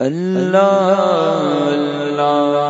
اللہ اللہ.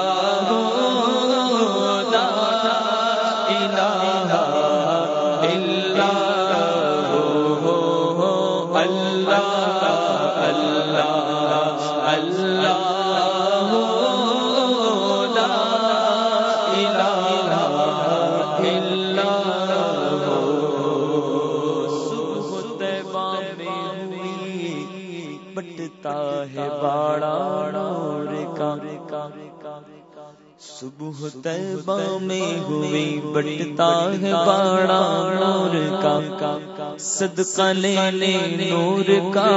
صبح طیبہ میں ہوئی بٹتا ہے باڑا نور کا۔ صدقہ لینے نور کا۔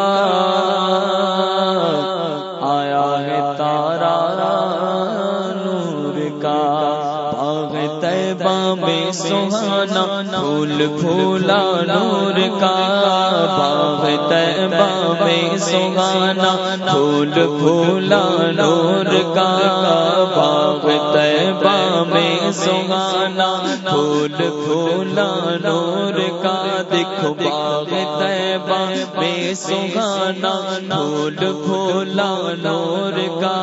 آیا ہے تارا میں سہانا پھول پھولا نور کا، باغ طیبہ میں سہانا پھول پھولا نور کا، باغ طیبہ میں سہانا پھول پھولا نور کا، دیکھو باغ طیبہ میں سہانا پھول پھولا نور کا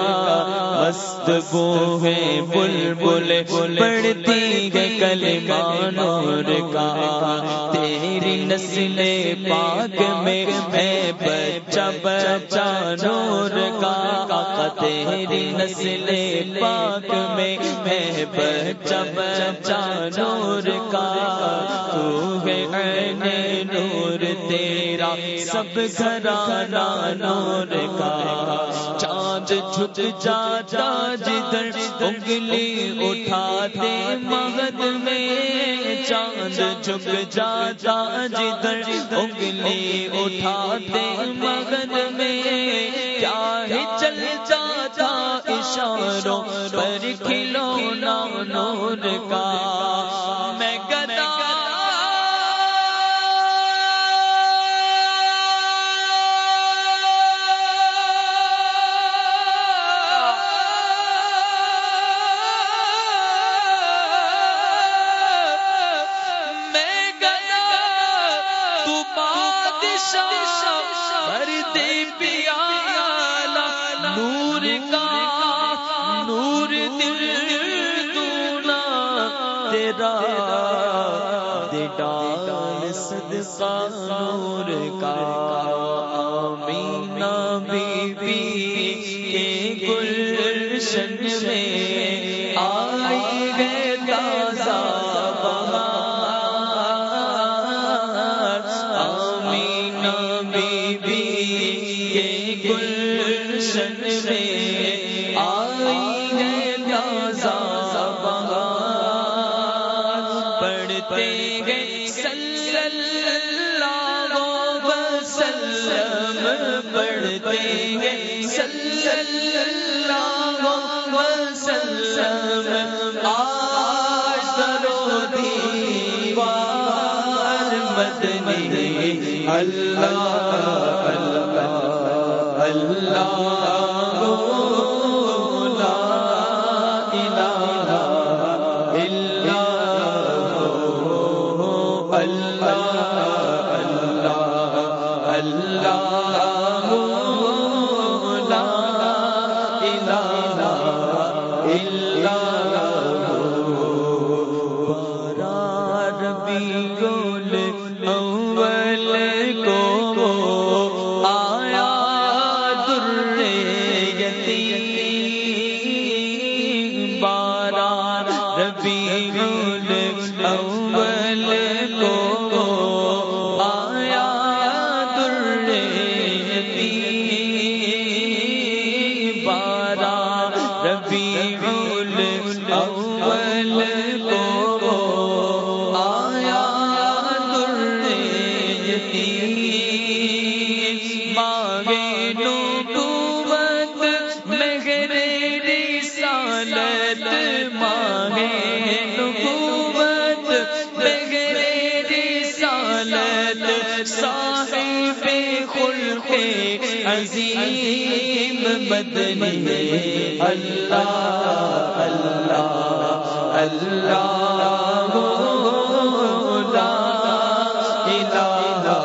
مست بو ہے بل بل پڑتی ہے کلمہ نور کا تیری نسل پاک میں ہے بچہ بچہ نور کا۔ تیری نسل پاک میں ہے بچہ بچہ نور کا۔ تو ہے نور تیرا، سب گھرانا نور کا۔ چاند جھک جاتا جدھر انگلی اٹھاتے مغد میں۔ چاند جھک جاتا جدھر انگلی اٹھاتے مغد میں۔ کیا ہی چل جاتا اشاروں پر کھلونا نور کا۔ تیرا دیدار صدقہ نور کا آمینہ بی بی پڑھتے گئے صلی اللہ وسلم آج دیوار مدنی اللہ اللہ اللہ مدنی اللہ اللہ اللہ لا الہ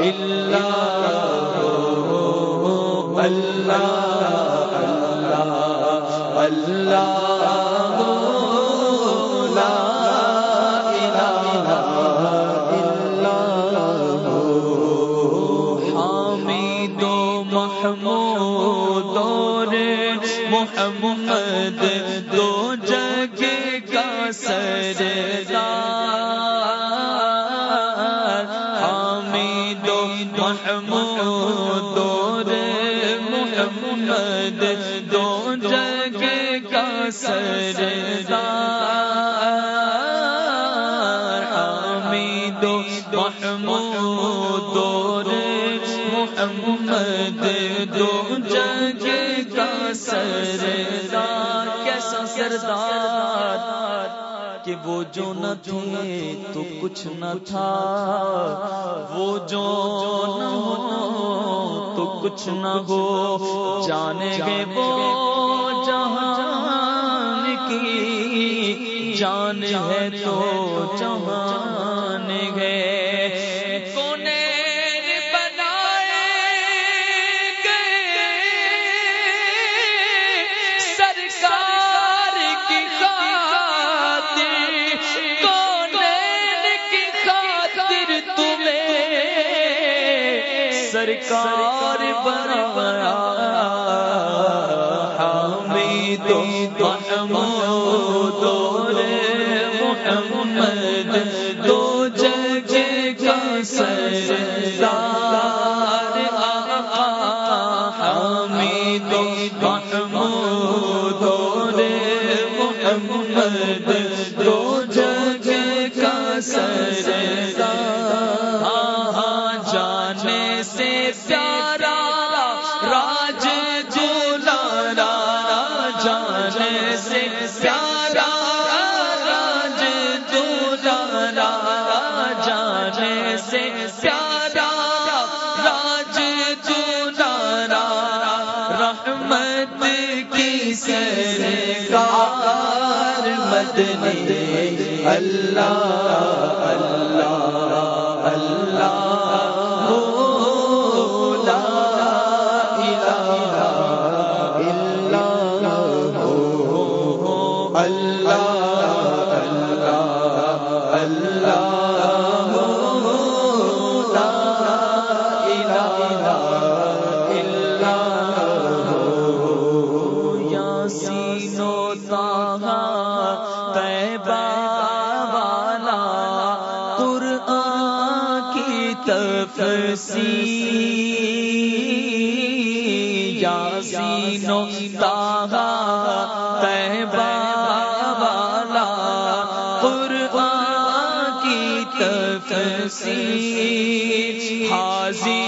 الا اللہ اللہ اللہ کا سردار، حامد و محمود اور محمد دو جگ کا سردار۔ کیسا سردار کہ وہ جو نہ تھے تو کچھ نہ تھا۔ وہ جو نہ ہو تو کچھ نہ ہو۔ جانے گے وہ جان ہے تو جہان گئے کونین بنائے گئے۔ سرکار کی خاطر کونین کی خاطر تمہیں سرکار بنایا۔ ہاں، حامد محمود محمد سرکار مدنی اللہ اللہ اللہ۔ تفسی یاسین و طه طیبہ والا قرآن کی تفسی حاضر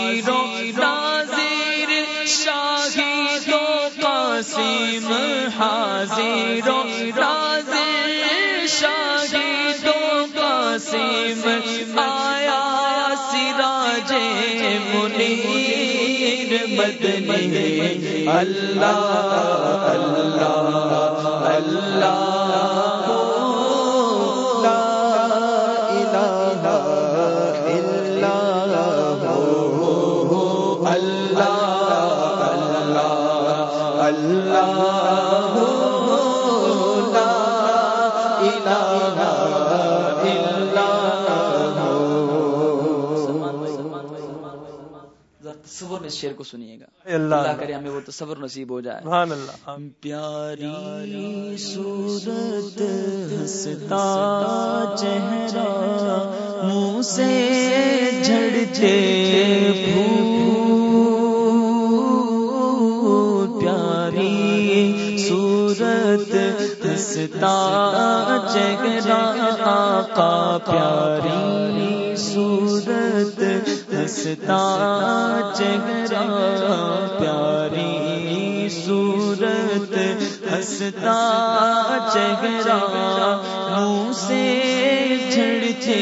منیر مدنی۔ اللہ اللہ اللہ۔ لا اللہ اللہ اللہ اس شعر کو سنیے گا۔ اللہ اللہ کرے ہمیں وہ تصور نصیب ہو جائے۔ سبحان اللہ۔ پیاری صورت ہستا چہرہ منہ سے جھڑتے پھول۔ پیاری صورت ہستا چہرہ آقا پیاری۔ ہستا چہرہ پیاری صورت ہستا چہرہ منہ سے جھڑتے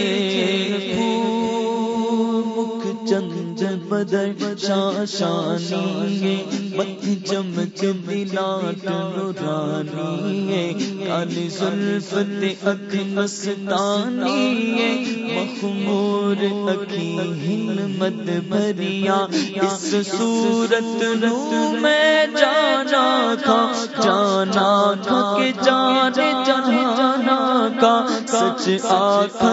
پھول مکھ چند بدر شاشانی مت چمک ملاٹ نورانی کالی زلف اک مستانی مخمور اکی ہمت بھریا، اس صورت نو میں جانا تھا جانا تھا کہ جانے جانا کا سچ آنکھ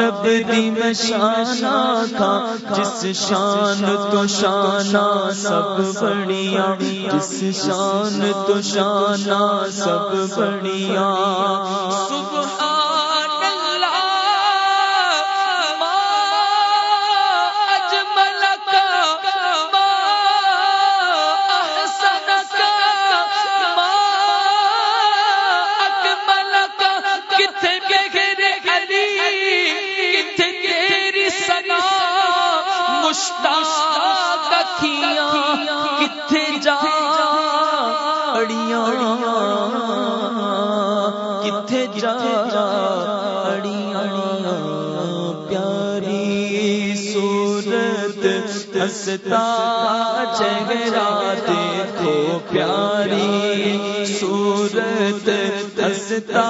رب دی میں شانہ تھا۔ جس شان تو شانہ سب بڑھیا۔ جس شان تو شانہ سب بڑھیا۔ جا، اڑیاں، پیاری صورت ہستا چہرہ دیکھو، پیاری صورت ہستا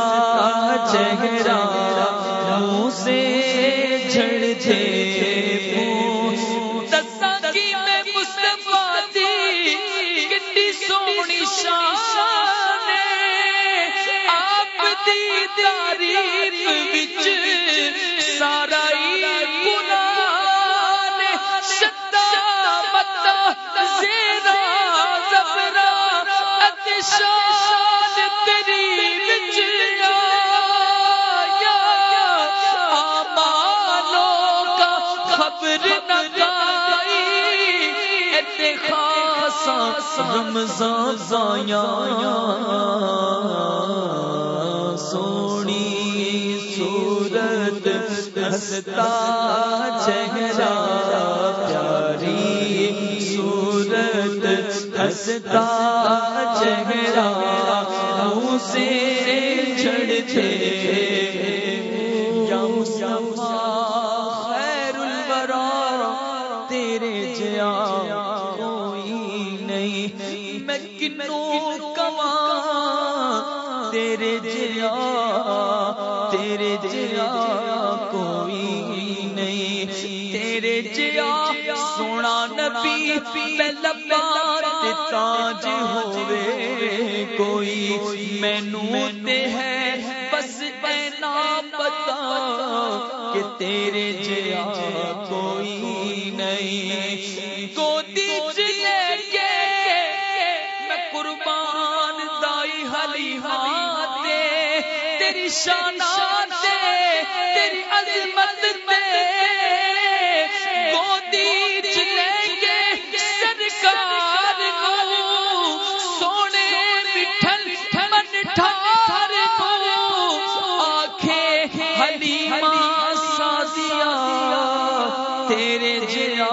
چہرہ، منہ سے جھڑتے سونی شان آپ سارا ہی متا زیرا زبرا اتشان تیری وچ آیا کا خبر نہ گائی رمضان زایا ہستا چہرہ پیاری، صورت ہستا چہرہ منہ سے جھڑتے یا مصطفیٰ خیر الورا تیرے جیا کوئی نہیں۔ میں کنوں کما تیرے جیا تیرے جیا تیرے جیا سونا نبی پہلا بار تاج ہوئے، کوئی مینو تے ہے، بس اینا پتا کہ تیرے جیا کوئی نہیں۔ گودی چ لے کے میں قربان دائی حلی ہاتے تیری شانات تیری عظمت تے۔ تیرے جیا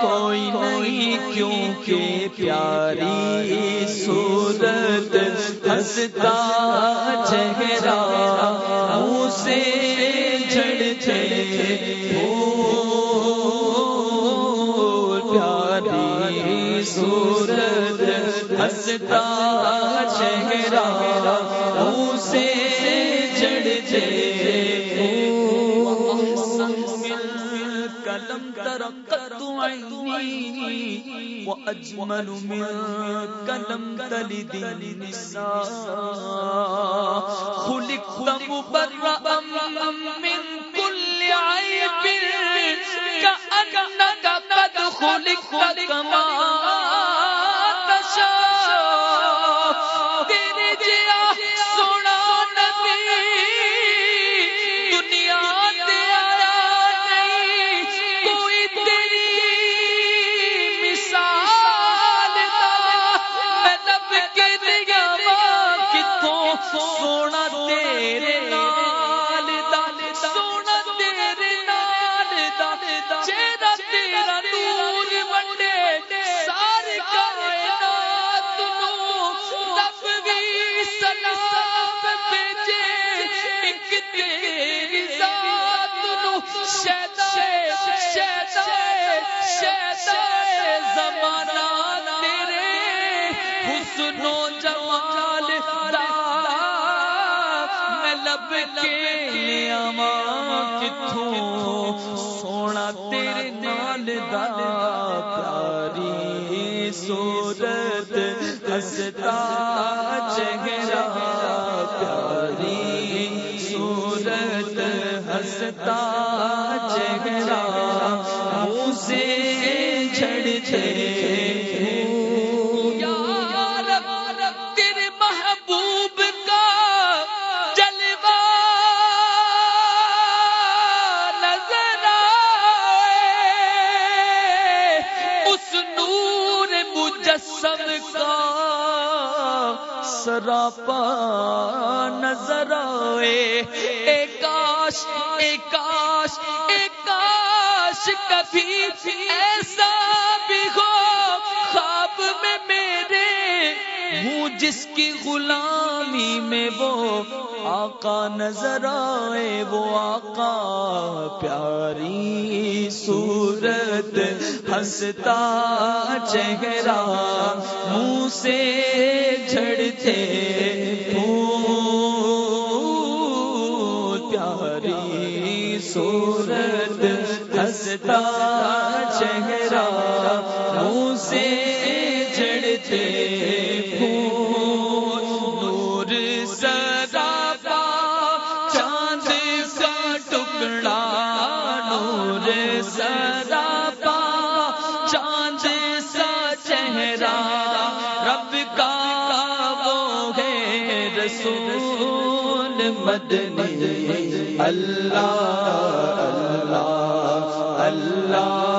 کوئی نہیں، کیونکہ پیاری صورت ہستا چہرہ منہ سے جھڑتے پیاری صورت ہستا چہرہ منہ سے جھڑتے لم ترقت عيني وأجمل منك لم تلد النساء. خلقت مبرأ من كل عيب كأنك قد خلقت كما سونا تیرے نام لب کے آواں کتھوں؟ سونا تیرے نال دا پیاری صورت ہستا چہرہ کا سراپا نظر آئے۔ اے کاش اے کاش اے کاش کبھی ایسا بھی ہو۔ خواب میں میرے ہوں جس کی غلامی میں وہ آقا نظر آئے وہ آقا پیاری صورت ہنستا چہرہ منہ سے جھڑتے مدنی اللہ اللہ اللہ